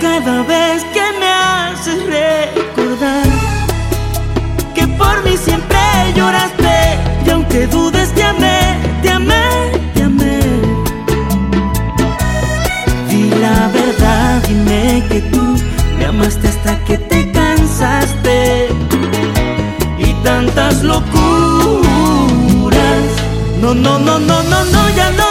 cada vez que me haces recordar que por mí siempre lloraste y aunque dudes te amé, te amé, te amé. Di la verdad, dime que tú me amaste hasta que te cansaste y tantas locuras. No, no, no, no, no, no, ya no.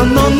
Dime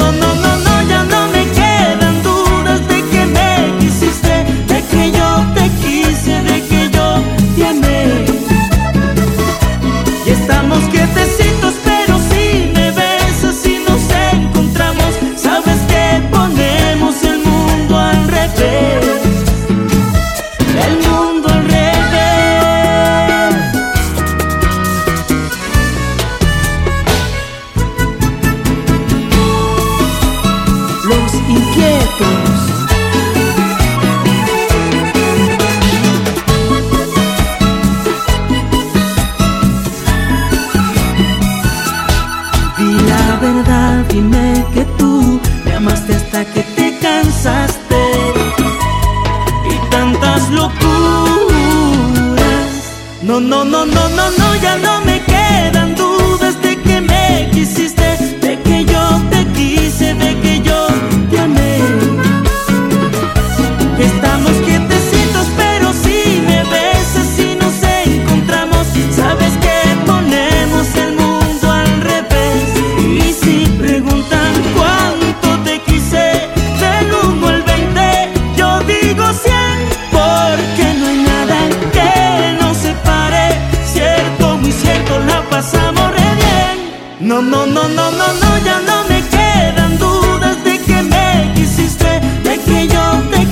No, no, no, no, no, no, ya no me No, no, no, no, no, no, ya no me quedan dudas de que me quisiste, de que yo te